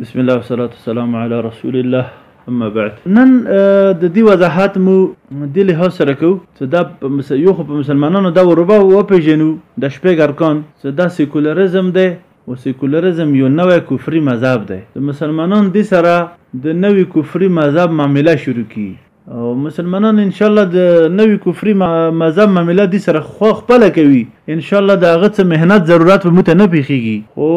بسم الله والصلاة والسلام علی رسول الله اما بعد نن د دې وضاحت مو د له سره کو چې دا یو خو په مسلمانانو دا وروبه و پیژنو د شپږ ارکان چې دا سیکولریزم دی او سیکولریزم یو نوې کفري مذهب دی د مسلمانانو د سره د نوې کفري مذهب معامله شروع کی او مسلمانان ان شاء الله د نوی کفري مذهب معاملات دي سره خو خپل کوي ان شاء الله دا غڅ مهنت ضرورت په مت نه پیخيږي خو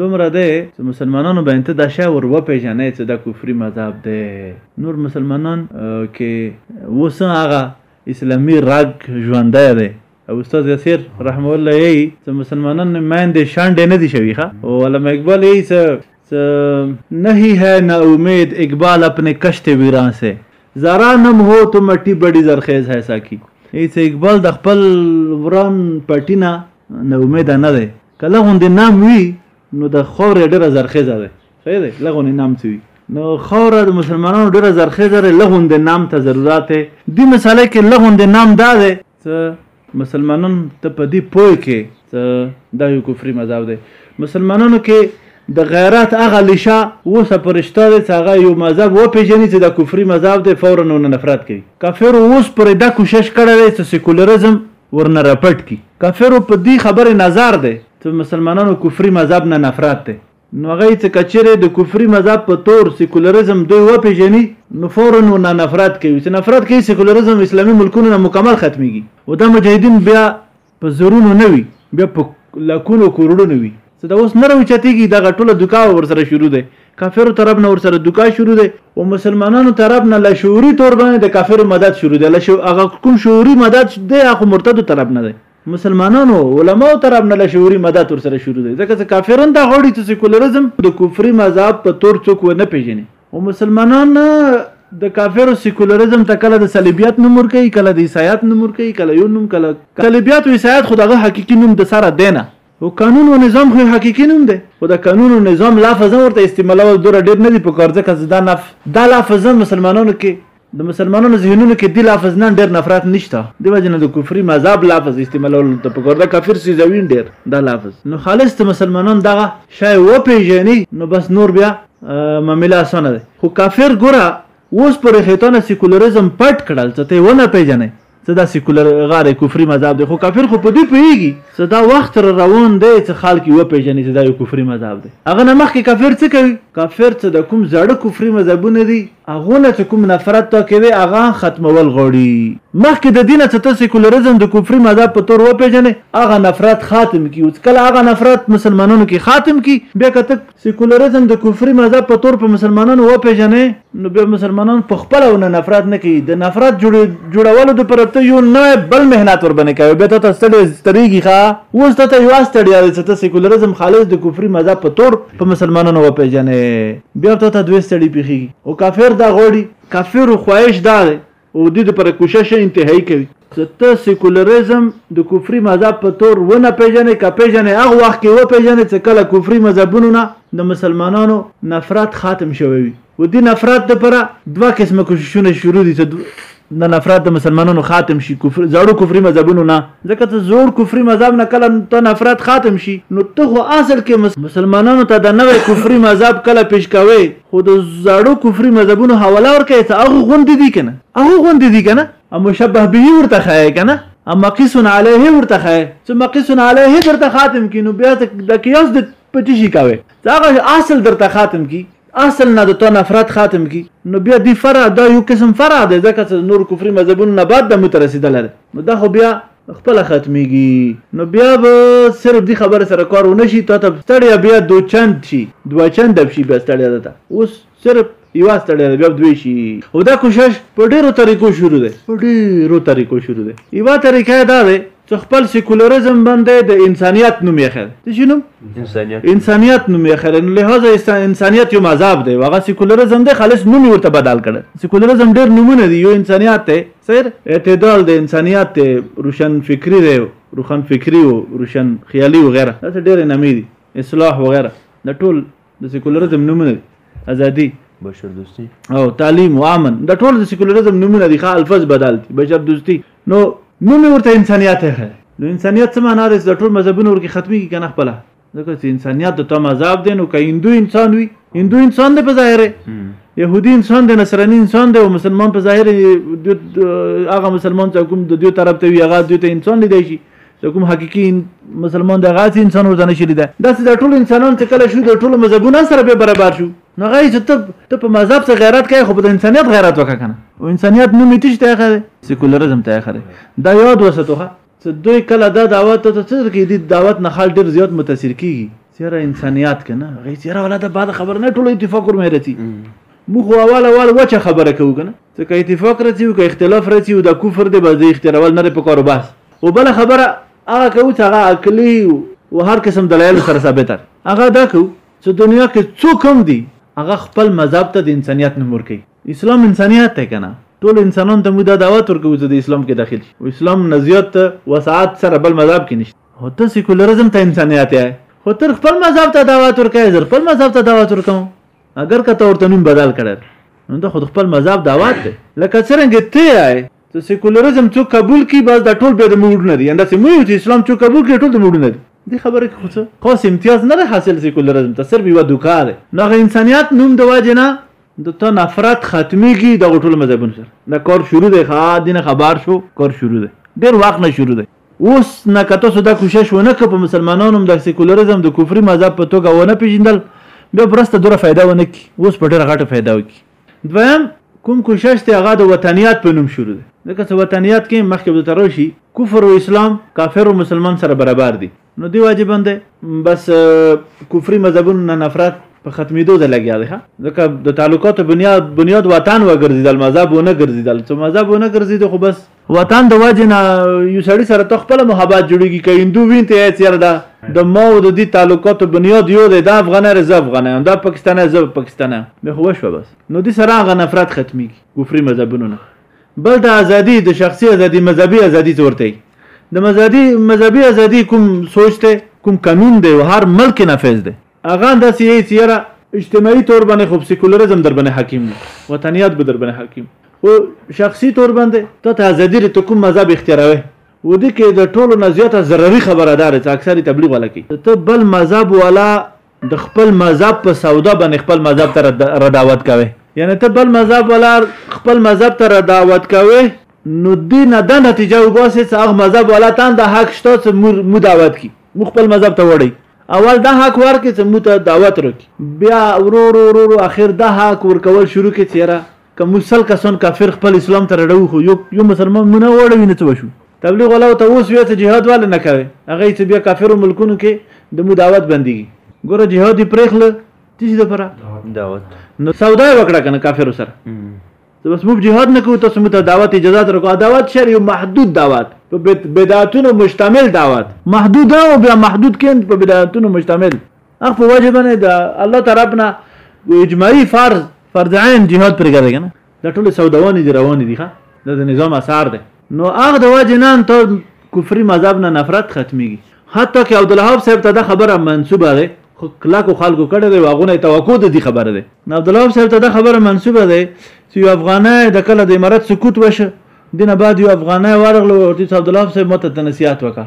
دومره ده چې مسلمانانو باندې ته دا شی ور و پیژنې چې دا کفري مذهب ده نور مسلمانان کې وسه هغه اسلامي راګ ژوندای دی او استاد یسیر رحمه الله یی څه مسلمانان میندې شانډې نه دي شوي ښه او علامه اقبال یی څه نهی ہے نا امید اقبال اپنے کشت ویران سے زارا نم هو تو مټی بډی زرخیز ہے ساکی ای څه اقبال د خپل وران پټی نه نا امید نه دی کله غوندې نام وی نو د خور ډیره زرخیزه ده صحیح دی لغون نام څه وي نو خوره د مسلمانانو ډیره زرخې زره لغون د نام ته ضرورت دی دی مساله کې لغون د نام دا دی چې مسلمانان ته په دې پوه کې چې دا یو کفري مذهب دی مسلمانانو کې د غیرت هغه لشه اوسه پرشته دی چې هغه یو مذهب وپېژني چې دا کفري مذهب دی فورا ونه نفرت کوي کافر اوس پرې دا کوشش کړی دی چې سیکولرزم ورنه رپټ کړي کافرو په دې خبره نظر دی چې مسلمانانو کفري مذهب نه نفرت دی نو هغه یې څه که چېرې د کفري مذهب په تور سیکولرزم دوی وپېژني نو فورا ورنه نفرت کوي چې نفرت کوي سیکولرزم اسلامي ملکونو نه مکمل ختمېږي او دا مجاهدین بیا په زرونو نه وي بیا په لکونو کروڑونو وي څه دا اوس نه راوچتېږي دغه ټوله دوکا ورسره شروع دی کافرو طرف نه ورسره دوکا شروع دی او مسلمانانو طرف نه لشعوري تور باندې د کافرو مدد شروع دی لشو هغه کوم شعوري مدد دی هغه مرتدو طرف نه دی مسلمانانو علماو ته رابنه له شعوري مدد ورسره شروع دی ځکه چې کافرون دا غوړي چې سیکولرزم د کفري مذهب په تور څوک و نه پیژني او مسلمانان د کافرو سیکولرزم ته کله د صلیبیات نوم ورکوي کله د عیسایات نوم ورکوي کله یو نوم کله صلیبیات او عیسایات خو دغه حقیقي نوم د سره دی نه او قانون او نظام خو حقیقي نوم دی خو د قانون او نظام لفظ ورته استعمالول دوره ډېر نه دی په کار ځکه چې دا نف دا لفظ مسلمانانو کې د مسلمانانو ذهنونو کې دی لفظ نن ډېر نفرت نشته دی وجنه د کفري مذهب لفظ استعمالول ته پکور دا کافر سي زوین ډېر دا لفظ نو خالص ته مسلمانان دغه شای و پیژني نو بس نور بیا معاملې اسانه ده خو کافر ګوره اوس پر خیتانه سیکولریزم پټ کړل ته ونه پیژني څه دا سیکولر غاره کفري مذهب دی خو کافر خو په دې پیږي څه دا وخت را روان دی چې خلک یو پیژنې چې دا یو کفري مذهب دی هغه نه مخکې کافر څه کوي کافر څه د کوم زړه کفري مذهبونه دي هغه نه چې کوم نفرت تا کوي هغه ختمول غوړي مخکې د دینه څه ته سیکولریزم د کفري مذهب په تور و پیژنې هغه نفرت خاتم کی او کله هغه نفرت مسلمانانو کې خاتم کی بیا کته سیکولرزم د کفري مذهب په تور په مسلمانانو وپېژنې نو بیا مسلمانان په خپل او نه نفرت نه کوي د نفرت جوړولو د پر ته یو نوې بل مهنت ور باندې کوي بیا ته ستړي ستړيږي ښه اوس ته یو ستړیا دی چې ته سیکولرزم خالص د کفري مذهب په تور په مسلمانانو وپېژنې بیا ته ته دوی ستړي پیخي او کافر دا غوړي کافر خواهش دا دی او د دې لپاره کوشش انتهایی کوي که ته سیکولریزم د کفري مذهب په تور ونه پیژنې که پیژنې هغه وخت کې وپیژنې چې کله کفري مذهبونو نه د مسلمانانو نفرت ختم شوی وي و دې نفرت لپاره دوه قسمه کوششونه شروع دي چې د نفرت د مسلمانانو خاتم شي کفر زړو کفري مذهبونو نه ځکه چې زوړ کفري مذهب نه کله ته نفرت خاتم شي نو ته خو اصل کې مسلمانانو ته د نوې کفري مذهب کله پیش کوي خو د زاړو کفري مذهبونو حواله ورکوې څه هغو غوندې دي کنه هغو غوندې دي کنه ام مشبه به ورته ښایې کنه ام مقیس علیه ورته ښایې چې مقیس علیه درته خاتم کی نو بیا د قیاس د په چی شي کوي هغه اصل درته خاتم کی اصل نه د تو نفرت خاتم کی نو بیا دی فرع دا یو قسم فرع دی ځکه چې نور کفري مذهبونو نه بعد د مترسیدل نو دا خو بیا خپله ختمیږي نو بیا به صرف دی خبره سره کار ونه شي تا ته ستړیا بیا دو چند شي دوه چند شي بیا ستړیا ده اوس صرف یوه ستړیا ده بیا دوی شي او دا کوشش په ډیرو طریقو شروع دی په ډیرو طریقو شروع دی یوه طریقه دا ده چې خپل سیکولریزم باندې د انسانیت نوم یې خل څه نوم انسانیت انسانیت نوم یې خل نو لهدا انسانیت یو مذهب دی هغه سیکولریزم دی خالص نوم ورته بدل کړ سیکولریزم ډیر نمونه دی یو انسانیت ته سر اعتدال د انسانیات ته روشن فکری دی روخن فکری او روشن خیالي او غیره دا ډېر نامې دي اصلاح او غیره دا ټول د سیکولریزم نمونه دي ازادي بشر دوستی او تعلیم او امن دا ټول د سیکولریزم نمونه دي ښه الفاظ بدل دي بشر دوستی نو نو مې ورته انسانیت هره نو انسانیت څه معنا ده چې د ټول مذهبونو ورکه ختمي کنه خپل ځکه چې انسانیت د تم عذاب دی نو که هندو انسان وي هندو انسان دی په ظاهر يهودي انسان دی نصراني انسان دی او مسلمان په ظاهر هغه مسلمان چې کوم د دوی طرف ته وي هغه دوی ته انسان لیدای شي چې کوم حقيقي مسلمان دی هغه انسان ورته نشي لیدای داسې د ټولو انسانانو چې کله شو د ټولو مذهبونو سره به برابر شو نو غي چې ته ته په مذهب څخه غیرت کوي خو په انسانيت غیرت وکړه کنه او انسانيت نوم یې تشته خره سیکولرزم ته خره دا یاد وساتوخه څه دوی کله دا دعوت ته څه کې دي دعوت نه خال ډیر زیات متاثر کیږي چیرې انسانيات کنه غي چیرې ولا د بعد خبر نه ټولو اتفاق ور مې رتی موږ خو اول اول وچه خبره کوو کنه ته که اتفاق راځي او که اختلاف راځي او دا کفر دی به د اختلاول نه په کارو بس او بل خبره هغه کوو چې هغه عقلي او هر قسم دلایل سره ثابت هغه دا کوو چې دنیا کې څوک هم دي هغه خپل مذهب ته د انسانيت نمور کوي اسلام انسانیت دی کنه ټول انسانان ته موږ دا دعوت ورکوو چې د اسلام کې داخل شي او اسلام نه زیات وسعت سره بل مذهب کې نشته هو ته سیکولرزم ته انسانیت یې خو تر خپل مذهب ته دعوت ورکوې زر خپل مذهب ته دعوت ورکوم اگر که ته ورته نوم بدل کړی نو دا خود خپل مذهب دعوت دی لکه څرنګه ته یې ته سیکولرزم څوک قبول کی بس دا ټول به د موډونه دي انده سمو چې اسلام څوک قبول کړي ټول د موډونه دي دې خبره کې خو څه خاص امتیاز نه حاصل سیکولرزم ته صرف یو دوکار نه انسانیت نوم د واجنه د ته نفرت ختميږي د ټول مذهبونو سره دا کار شروع دی ښه دینه خبر شو کار شروع دی ډیر وخت نه شروع دی اوس نه که تاسو دا کوشش ونه کړ په مسلمانانو د سیکولریزم د کفري مذهب په توګه ونه پیژندل بیا برسته دوره فایده ونه کی اوس په ډیره غټه فایده وکي دویم کوم کوشش ته هغه د وطنیات په نوم شروع دی ځکه چې وطنیات کې مخکې به تر شي کفر او اسلام کافر او مسلمان سره برابر دي نو دی واجب هم دی بس کفري مذهبونو نه نفرت په ختمېدو ده لګیا دی ښه ځکه د تعلقاتو بنیاد بنیاد وطن وګرځېدل مذهب ونه ګرځېدل څه مذهب ونه ګرځېد خو بس وطن د وجې نه یو سړي سره ته خپله محبت جوړېږي که هندو وین ته یې چېر ده د ما او د دې تعلقاتو بنیاد یو دی دا افغانه رضا افغانه دا پاکستانه زه پاکستانه مې خو وشوه بس نو دې سره هغه نفرت ختمېږي کفري مذهبونو نه بل د ازادي د شخصي ازادي مذهبي ازادي څه ورته د مذهبي مذهبي ازادي کوم سوچ دی کوم قانون دی او هر ملک نافذ دی هغه داسې یې چې یاره اجتماعي طور باندې خو سیکولرزم در باندې حاکم دی وطنیات به در باندې حاکم او شخصي طور باندې ته ته ازادي لري ته کوم مذهب اختیاروې و دې کې د ټولو نه زیاته ضروري خبره دا ده چې اکثري تبلیغ والا کوي ته بل مذهب والا د خپل مذهب په سودا باندې خپل مذهب ته رداوت کوي یعنی ته بل مذهب ولا خپل مذهب ته رداوت کوي نو دې نه دا نتیجه وباسي چې هغه مذهب ولا تان د حق شته چې مو دعوت کی مو خپل مذهب ته وړي اول دا حق ورکې چې مو ته دعوت وکړي بیا ورو ورو ورو اخر دا حق ورکول شروع کړي چیرې که موږ سل کسان کافر خپل اسلام ته رړو خو یو یو مسلمان مونږ نه وړوي نه څه شو تبلیغ ولاو ته اوس ویته جهاد ول نه کوي هغه چې بیا کافر ملکونو کې د مو دعوت بنديږي ګوره جهاد پرېخله تیش د پره دعوت نو سودا وکړه کنه کافر سره ته بس موږ جهاد نه کوو تاسو موږ ته دعوت اجازه درکو دعوت شر یو محدود دعوت په بدعتونو مشتمل دعوت محدود او بیا محدود کیند په بدعتونو مشتمل هغه په وجه باندې د الله طرف نه اجماعي فرض فرض عین جهاد پر ګرځي کنه دا ټول سوداوانی دي روان دي ښه د نظام اثر ده نو هغه د وجه نه ته کفري مذهب نه نفرت ختميږي حتی که عبدالوهاب صاحب ته دا خبره منسوبه ده خو کلاکو خلکو کړی دی واغونه توقع د دې خبره ده نو عبدالوهاب صاحب ته دا خبره منسوبه ده چې یو افغانه د کله د امارت سکوت وشه دینه بعد یو افغانه ورغله ورته عبدالوهاب صاحب ماته ته نصیحت وکړه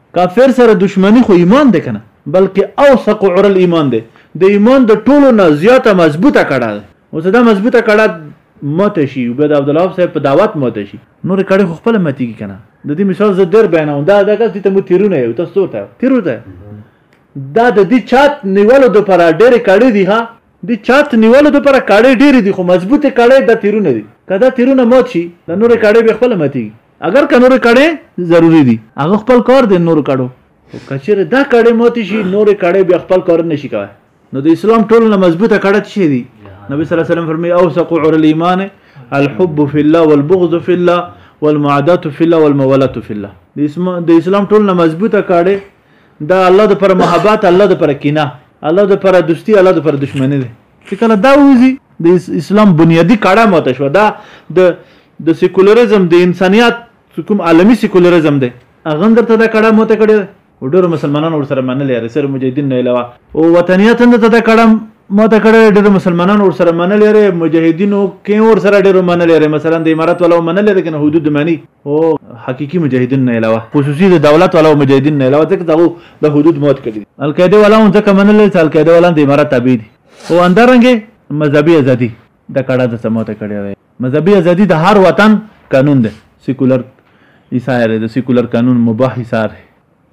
کافر سره دشمنی خو ایمان دی کنه بلکه اوثق عر الايمان دی د ایمان د ټولو نه زیاته مضبوطه کړه ده اوس دا مضبوطه کړه ماته شي او بیا د عبدالوهاب صاحب په دعوت ماته شي نور کړه خو خپل ماتیږي کنه د دې مثال زه در بیانوم دا دا کس دې ته مو تیرونه یو تاسو ته تیرو ته دا د دې چات نیولو د پر ډېر کړي دي ها د چات نیولو د پر کړي ډېر دي خو مضبوطه کړي د تیرونه دي کدا تیرونه مات شي د نور کړي به خپل ماتیږي اگر که نور کړي ضروری دي هغه خپل کار دی نور کړو کچره دا کړي مات شي نور کړي بیا خپل کار نشي کوي نو د اسلام ټول نه مضبوطه کړه شي دي نبی صلی الله علیه وسلم فرمایي اوثق عور الايمان الحب في الله والبغض في الله والمعادات في الله والموالات في الله د اسلام ټول نه مضبوطه کړي دا الله د پر محبت الله د پر کینه الله د پر دوستي الله د پر دشمنی دی چې کله دا وځي د اسلام بنیادی کړه ماته شو دا د د سیکولریزم د انسانیت کوم عالمی سیکولریزم دی هغه درته دا کړه ماته کړی ډېر مسلمانان ور سره منلې لري سره مجاهدین نه علاوه او وطنیت هم ته دا کړه ماته کړی ډېر مسلمانان ور سره منلې لري مجاهدینو کې ور سره ډېر منلې لري مثلا د امارات ولا منلې لري کنه حدود معنی او حقيقي مجاهدین نه علاوه خصوصي د دولت ولا مجاهدین نه علاوه ځکه دا د حدود موت کړي دي. القاعده والاو ځکه منلې چې القاعده والان د امارت تابع دي او اندرنګه مذهبي ازادي د کړه د سموته کړي ده مذهبي ازادي د هر وطن قانون ده سیکولر ایسایر د سیکولر قانون مباح ایسار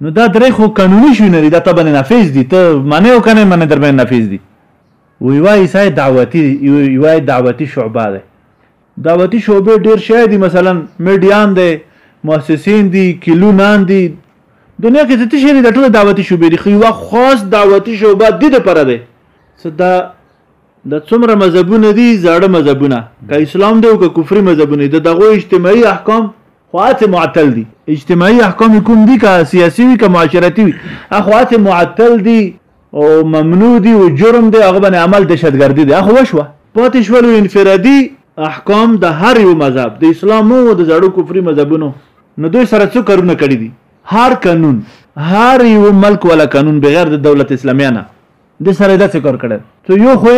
نو دا درې خو قانوني شو نه دي دا طبعا نافذ دي ته معنی او کنه معنی درمن نافذ دي وی وای ایسای دعوتی وی وای دعوتی شعبه ده دعوتي شعبې ډېر شی دي مثلا میډیان دی مؤسسین دي کلونان دي دنیا کې څه شي د ټول دعوتي شوبې دي خو یو خاص دعوتي شوبه د دې پر ده څه دا د څومره مذهبونه دي زړه مذهبونه که اسلام دی او که کفري مذهبونه دي دغه اجتماعي احکام خواص معطل دي اجتماعي احکام کوم دي که سیاسي وي که معاشرتي وي اخواص معطل دي او ممنوع دي او جرم دی هغه باندې عمل دهشتګردي دی اخو وشوه پاتې شولو انفرادي احکام د هر یو مذهب د اسلام او د زړو کفري مذهبونو نو دوی سره څو کارونه کړی دي هر قانون هر یو ملک ولا قانون بغیر د دولت اسلامي نه د سره د څه کار کړل ته یو خو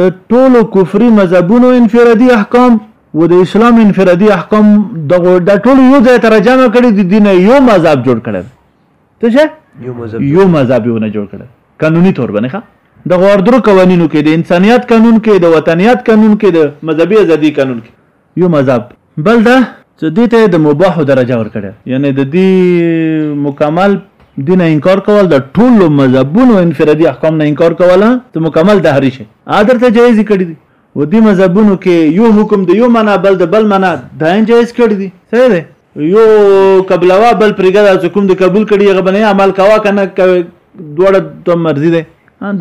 د ټولو کفري مذهبونو انفرادي احکام و د اسلام انفرادي احکام دغه د ټولو یو ځای ترجمه کړي د دین یو مذهب جوړ کړل ته شه یو مذهبي ونه جوړ کړل قانوني تور باندې ښه د غوردرو قوانینو کې د انسانیت قانون کې د وطنیت قانون کې د مذهبي ازادي قانون کې یو مذهب بل دا چې دې ته د مباح درجه ورکړه یعنی د دې مکمل دین انکار کول د ټولو مذهبونو انفرادي احکام نه انکار کول ته مکمل دهری شي اادر ته جایز کړی دي و دې مذهبونو کې یو حکم د یو معنا بل د بل معنا دا جایز کړی دي صحیح دی یو قبلوا بل پرګه چې کوم د قبول کړي هغه باندې عمل کوا کنه کوي دوړه ته مرضی ده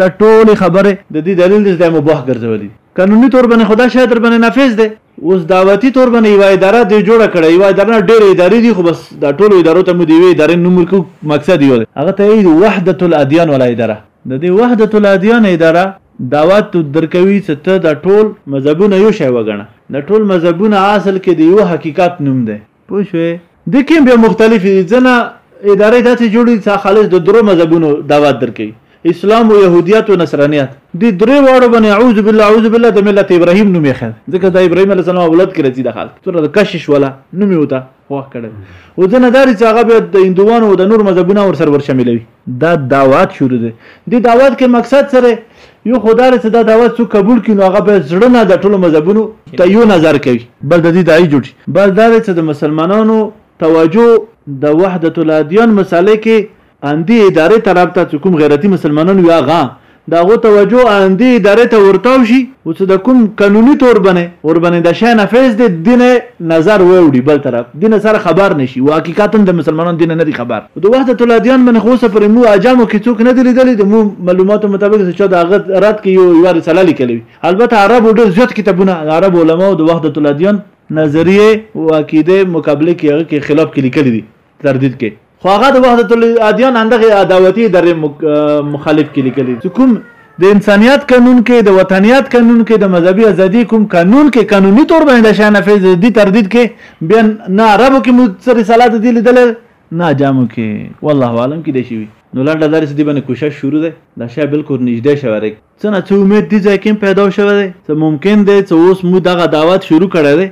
دا ټول خبره د دې دلیل د اسلام مباح ګرځولې قانوني تور باندې خدا شاید تر باندې نافذ ده اوس دعوتی تور باندې یو اداره دی جوړه کړې یو اداره ډېر ادارې دي خو بس دا ټول ادارو ته مو دی وی ادارې نوم ورکو مقصد یو هغه ته وحدت الادیان ولا اداره د دې وحدت الادیان اداره دعوت درکوي چې ته دا ټول مذهبونه یو شی وګڼه. دا ټول مذهبونه اصل کې د یوه حقیقت نوم دی. پوه شوې؟ دې کې هم بیا مختلفې دي. ځینې ادارې داسې جوړې دي چې خالص د درو مذهبونو دعوت درکوي. اسلام او یهودیت او نصرانیت. دې درې واړو باندې اعوذ بالله اعوذ بالله د ملت ابراهیم نوم یې ښه دی. ځکه دا ابراهیم علیه السلام اولاد کې راځي دا خلک. څومره د کشش والا نوم یې وته. خوښ کړل او ځنه داري چې هغه بیا د هندوانو او د نور مذهبونو ور سره ور شاملوي دا دعوات شروع دي د دعوات کې مقصد سره یو خدای چې دا دعوت څو قبول کړي نو هغه به زړه نه د ټولو مذهبونو ته یو نظر کوي بل د دې دای جوړ بل دا چې د مسلمانانو توجه د وحدت الادیان مسالې کې ان دې ادارې طرف ته چې کوم غیرتي مسلمانان وي هغه د هغو توجه ان دې ادارې ته ورتاو شي او چې د کوم قانوني تور باندې ورباندې د شی نفیس دې دین نظر واوړي بل طرف دین سره خبر نشي او حقیقتا د مسلمانان دین نه دي خبر د وحدت الادیان باندې خو سره مو اجامو کې څوک نه دي لیدلې د مو معلوماتو مطابق چې دا غت رات کې یو یو رساله لیکلې البته عرب ډېر زیات کتابونه عرب علما او د وحدت الادیان نظریه او عقیده مقابله کې هغه کې خلاف کې لیکلې دي تردید کوي خو هغه د وحدت الادیان اندغه عداوتي درې مخالف کې لیکلي چې کوم د انسانیت قانون کې د وطنیت قانون کې د مذهبي ازادي کوم قانون کې قانوني تور باندې شان نافذ دي تردید کې بیا نه عربو کې مو رسالات دي لیدل نه جامو کې والله عالم کې دي شي نو لنډه درس دی باندې کوشش شروع ده دا شی بالکل نږدې شوی دی څه نه څه امید دي ځکه پیدا شوی دی څه ممکن دی چې اوس مو دغه دعوت شروع کړی دی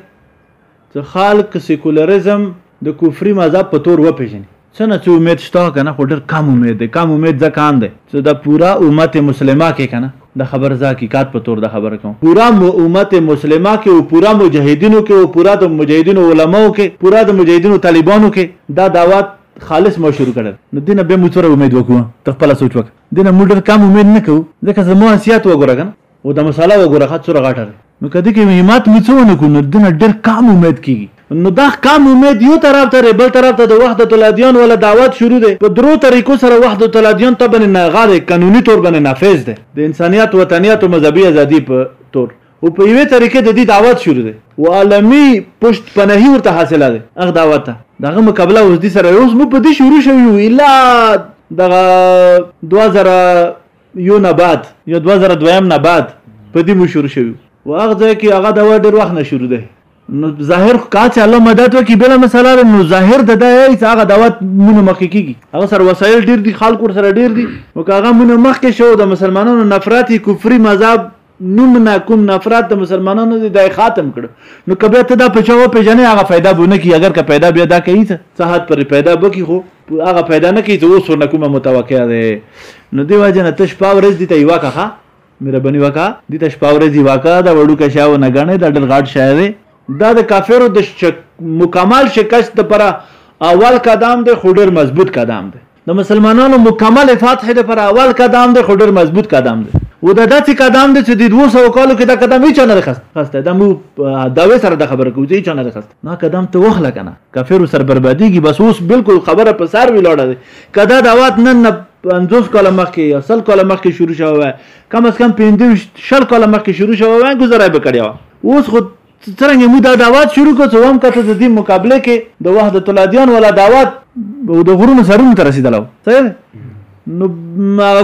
څه خلک سیکولرزم د کفري مذهب په تور وپېژني، څه نه څه امید شته کنه خو ډېر کم امید دی، کم امید ځکه هم دی څه د پوره امت مسلمه کې کنه د خبر زه حقیقت په تور دا خبره کوم پوره امت مسلمه کې او پوره مجاهدینو کې او پوره د مجاهدینو علماو کې پوره د مجاهدینو طالبانو کې دا دعوت خالص مو شروع کړل نو دینه به مو څوره امید وکړو ته خپل سوچ وکړه دینه مو ډېر کم امید نه کوو ځکه زموږ حیثیت وګوره کنه او دا مساله وګوره ښه څوره غټه ده. نو که دکې همت مو څه ونه کړو نو دنه ډېر کم امید کېږي. نو دا کم امید يو طرف ته دی بل طرف ته د وحدت الاديان والا دعوت شروع دی په درو طريقو سره وحدت الاديان ته باندې نغه دی قانوني طور باندې نافذ دی د انسانيت وطنيت او مذهبي ازادي په طور او په يوې طريقې د دي دعوت شروع دی او عالمي پشت پناهي ورته حاصله دی هغه دعوت ته د هغه مقابله اوس دي سره اوس مو په دي شروع شوي يو الا دغه دوه زره یو نه بعد یو 2002 یم نه بعد په دې مشور شوی و هغه ځای کې هغه دا ډېر وخت نه شروع دی نو ظاهر کا چې الله مدد وکي بل مثلا نو ظاهر د دا یې هغه دعوت مونږ مخکې کیږي هغه سره وسایل ډېر دي خلکو سره ډېر دي نو هغه مونږ مخکې شو د مسلمانانو نفرتي کفري مذهب نوم نه کوم نفرت د مسلمانانو دی دای خاتم کړ نو کبه ته دا پچاو پیژنې هغه फायदा بونه کی اگر که پیدا بیا دا کوي ته صحت پر پیدا بکی خو هغه پیدا نه کوي ته اوس نه کومه متوقع ده نو دی واجه نه تش پاو رز دي ته یو کاخه مهرباني وکا دي تش پاو رز دی واکا دا وړو کا شاو نه غنه دا ډل غاټ شاعر دا د کافرو د شک مکمل شکست لپاره اول قدم دی خو ډیر مضبوط قدم دی د مسلمانانو مکمل فتح د پر اول قدم دی خو ډېر مضبوط قدم دی و دا داسې قدم دی چې د 200 کالو کې دا قدم هیڅ نه خسته دا مو داوی سره د خبره کوي هیڅ نه خسته نه قدم ته وخله کنه کافر سر بربادیږي بس اوس بالکل خبره په سر وی لاړه دی کدا دا وات نن نه 50 کاله مخکې یا 100 کاله مخکې شروع شوه کم از کم 15 شل کاله مخکې شروع شوه وای گزاره به کړی اوس خو چې څرنګه مو دا دعوات شروع کړ څو هم کته د دې مقابله کې د وحدت الادیان ولا دعوات د غرونو سرونو ته رسیدلو صحیح نو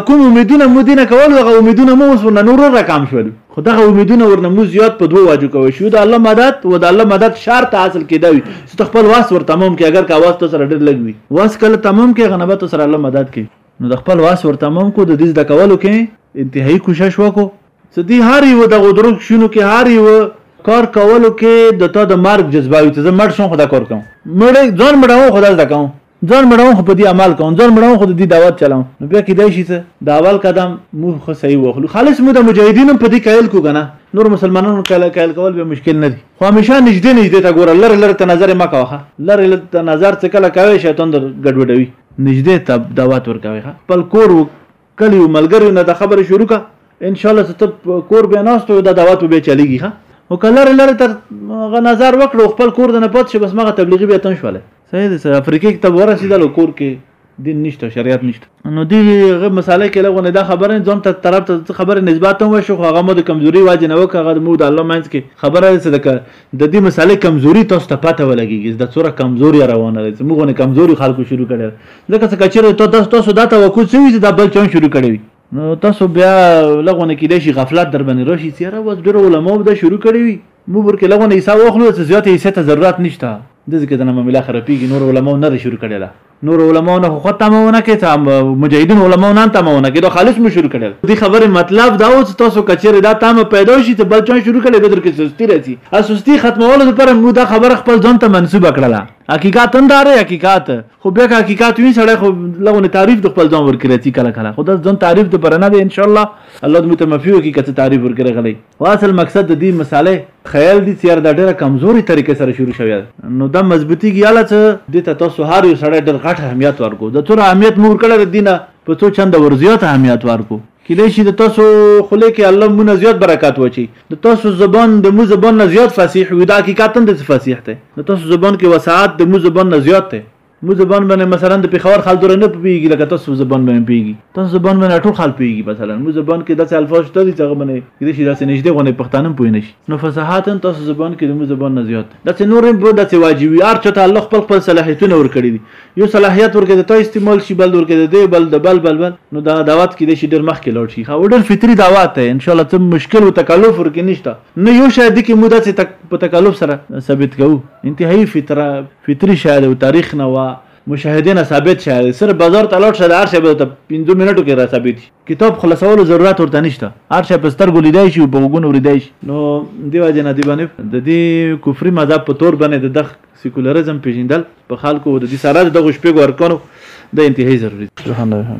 کوم امیدونه مو دینه کول هغه امیدونه مو اوس ورنه نور رقم شول خو دغه امیدونه ورنه مو زیات په دوه واجو کوي شو د الله مدد او د الله مدد شرط حاصل کیدا وي چې خپل واس ور تمام کې اگر کا واس ته سره ډېر لګوي واس کله تمام کې غنبت سره الله مدد کې نو د خپل واس ور تمام کو د دې د کولو کې انتهایی کوشش وکړو څه دي هر يوه دغو درو کښونو کې هر يوه کار کولو کې د تا د مرګ جذبه وي څه زه مړ شوم خو دا کار کوم مړ ځان مړوم خو دا زده کوم ځان مړوم خو په دې عمل کوم ځان مړوم خو د دې دعوت چلوم نو بیا کېدای شي څه د اول قدم موږ خو صحیح واخلو خالص مو د مجاهدین هم په دې کایل کو کنه نور مسلمانانو کله کایل کول به مشکل نه دي خو همیشه نږدې نږدې ته ګوره لر لر ته نظر ما کوه لر لر ته نظر څه کله کوي شیطان در ګډوډوي نږدې ته دعوت ورکوي خپل کور کلیو ملګریو نه د خبره شروع کا ان شاء الله ته کور به ناست یو د دعوت به چلیږي ها او کلر لر تر غ نظر وکړو خپل کور د نه پات شي بس مغه تبلیغي به تن شواله صحیح ده سره افریقې کې ته ورسېدل کور کې دین نشته شریعت نشته نو دی غ مساله کې لغونه دا خبره ځم ته طرف ته خبره نسبت هم وشو خو هغه مو د کمزوري واجب نه وکړه هغه مو د الله مینس کې خبره ده صدقه د دې مسالې کمزوري تاسو ته پته ولګيږي دا څوره کمزوري روانه ده زموږ غو نه کمزوري خلکو شروع کړي ځکه څه کچره ته تاسو تاسو دا توقع څه وي چې دا بل چون شروع کړي وي نو تاسو بیا لغونه کې د شي غفلت در باندې راشي چې را وځ ډېر علماء دا شروع کړي وي مو ورکه لغونه حساب واخلو چې زیاتې حصے ته ضرورت نشته د ځکه د نامه ملا خرابېږي نور علماء نه شروع کړي نور علماء نه خو تمه ونه کې ته مجاهدین علماء نه تمه ونه کې دا خالص مو شروع کړل دې خبره مطلب دا و چې تاسو کچېره دا تمه پیدا شي ته بل چا شروع کړل به در کې سستی راځي ا سستی ختمولو لپاره مو دا خبره خپل ځان ته منسوب کړله حقیقت هم داره حقیقت خو بیا که حقیقت وي سړی خو لغونه تعریف د خپل ځان ورکړي کله کله خو دا ځان تعریف د پر نه دی ان شاء الله الله دې متمفي وکړي که تعریف ورکړي غلي خو اصل مقصد د دي مسالې خيال دي چيار دا ډيره کمزوري طريقه سره شروع شوی ده نو دا مضبوطيږي اله څه دي ته تاسو هر يو سړی ډير غټ اهميت ورکو د څونه اهميت مور کړه د دینه په څو چنده ورزيات اهميت ورکو کله شي د تاسو خله کې الله مونږ زیات برکات وچی د تاسو زبان د مو زبان نه زیات فصیح وي دا حقیقتا د فصیح ته د تاسو زبان کې وسعت د مو زبان نه زیات ته موږ زبان باندې مثلا د پیښور خلک دره نه پوهیږي لکه تاسو زبان باندې پوهیږي تاسو زبان باندې ټول خلک پوهیږي مثلا موږ زبان کې داسې الفاظ شته دي چې هغه باندې کېدای شي داسې نږدې غونې پښتانه هم پوه نه شي نو فصاحت هم تاسو زبان کې د موږ زبان نه زیات داسې نور هم به داسې واجب وي هر چا ته الله خپل خپل صلاحیتونه ورکړي دي یو صلاحیت ورکړي د تا استعمال شي بل ورکړي د دی بل د بل بل بل نو دا دعوت کېدای شي ډېر مخکې لاړ شي ښه ډېر فطري دعوت دی انشاءالله څه مشکل و تکلف ورکې نشته نه یو شاید دي کې مو داسې تک په تکلف سره ثابت کوو انتهایی فطره فطری شاید او تاریخ نه وا مشاهده نه ثابت شاید سر بازار ته لاړ شه د هر شی به ته پنځو منټو کې را ثابت کتاب خلاصولو ضرورت ورته نشته هر شی په سترګو لیدای شي او په غوږونو اورېدای شي نو دې وجې نه دې باندې د دې کفري مذهب په تور باندې د دغه سیکولرزم پیژندل په خلکو د دې سره د دغو شپږو ارکانو د انتهایی ضروري سبحان الله